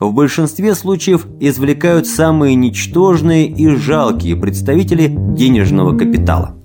в большинстве случаев извлекают самые ничтожные и жалкие представители денежного капитала.